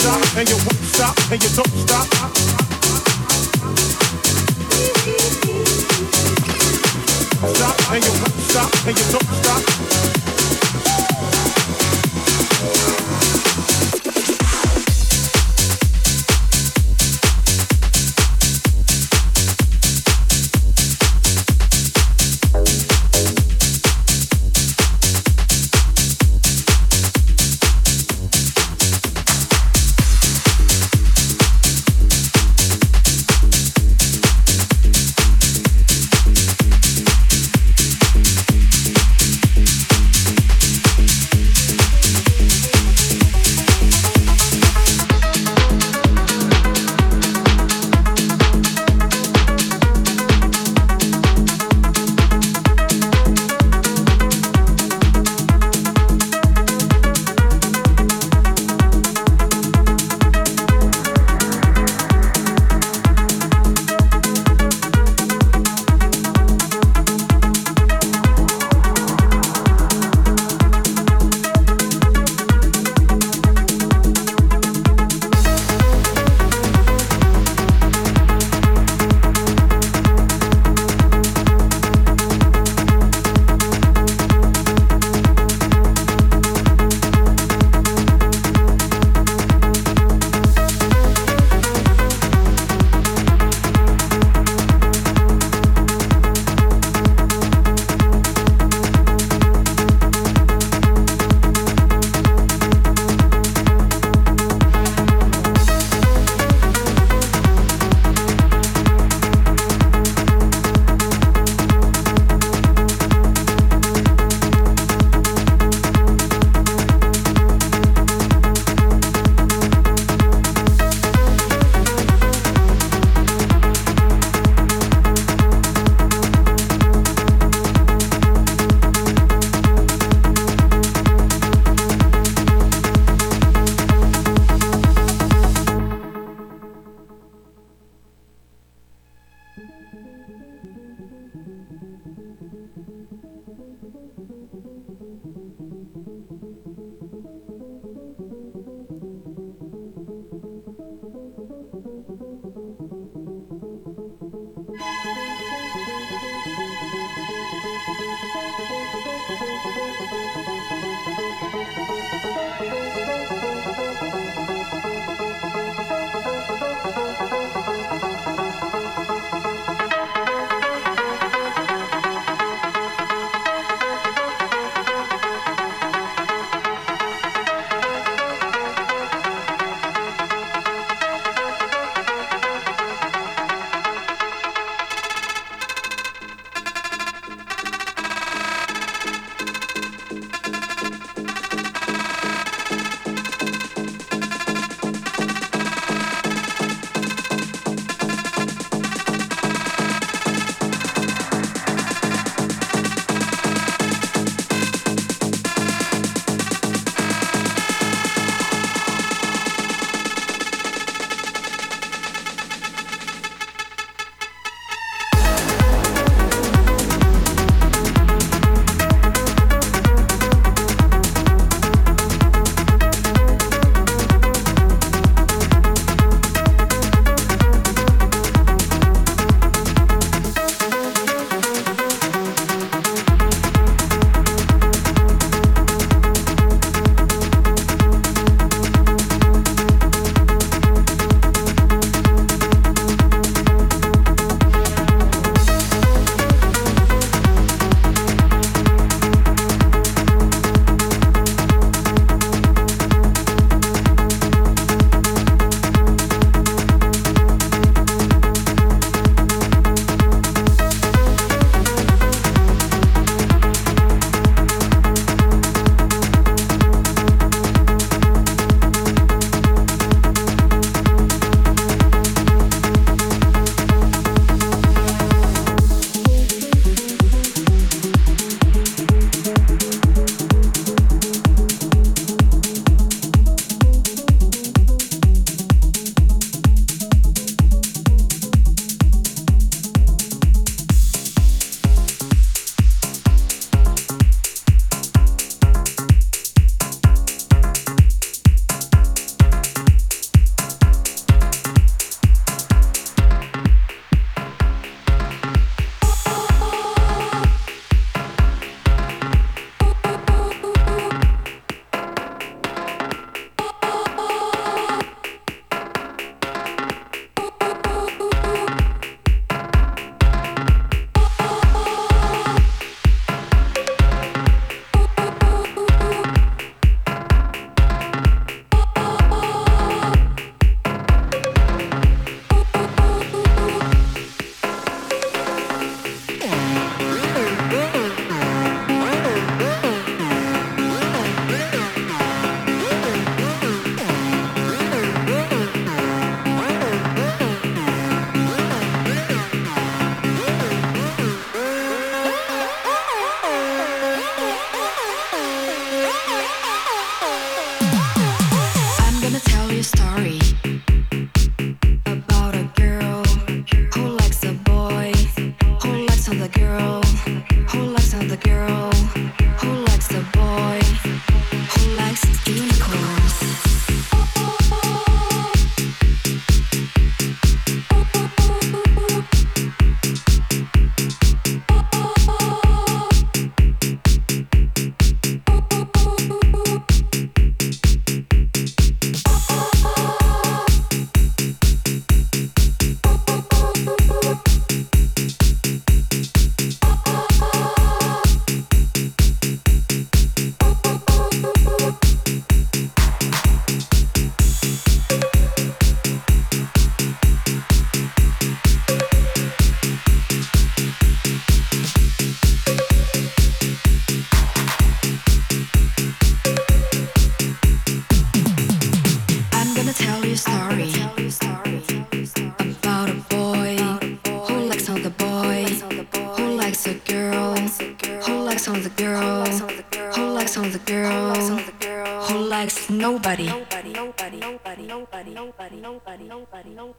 stop and you won't stop and you don't stop. Stop and you won't stop and you don't stop.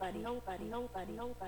nobody nobody nobody nobody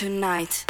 tonight.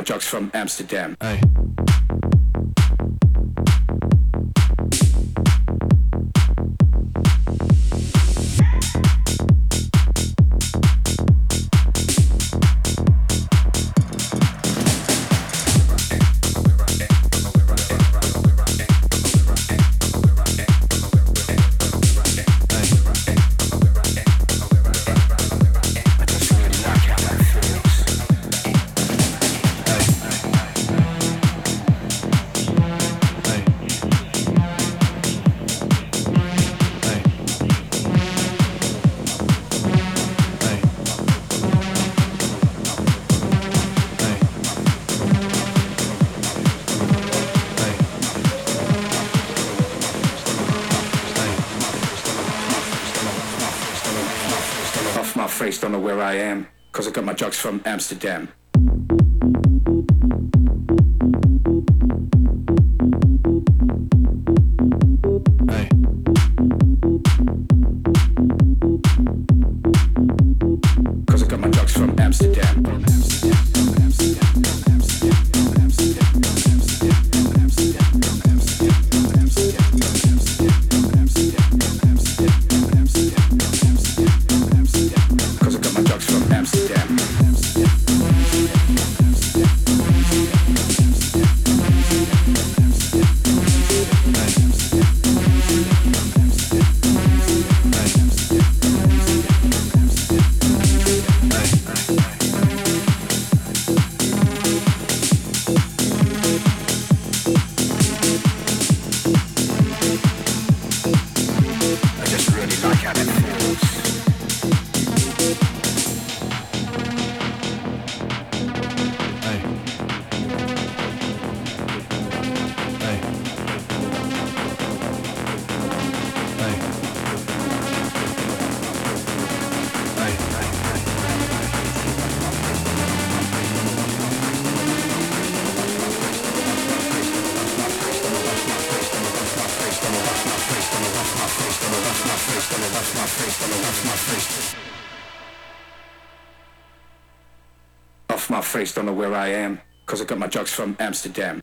My drugs from Amsterdam. Hey. From Amsterdam. Don't know where I am, cause I got my drugs from Amsterdam.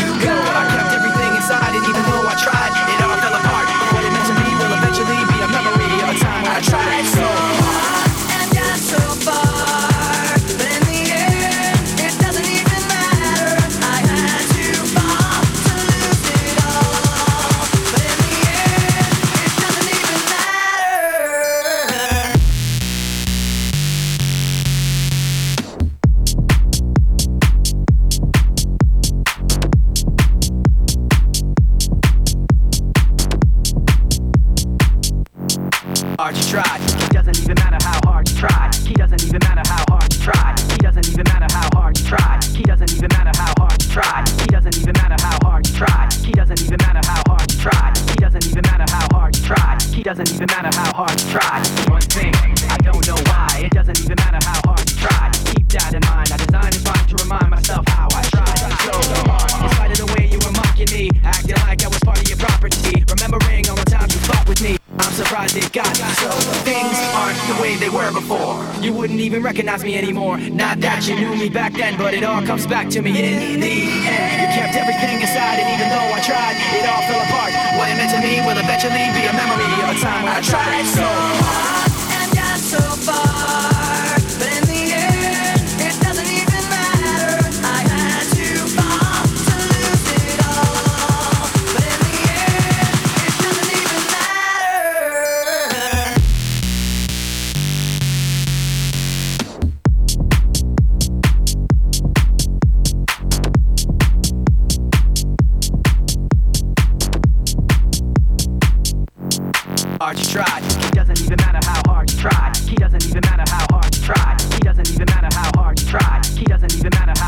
to me. doesn't even matter.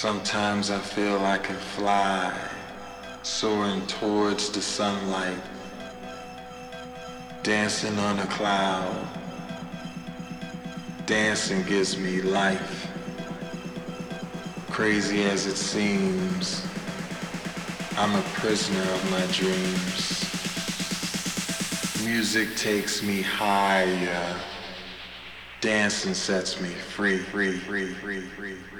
Sometimes I feel I can fly, soaring towards the sunlight, dancing on a cloud. Dancing gives me life. Crazy as it seems, I'm a prisoner of my dreams. Music takes me higher. Dancing sets me free, free, free, free, free, free.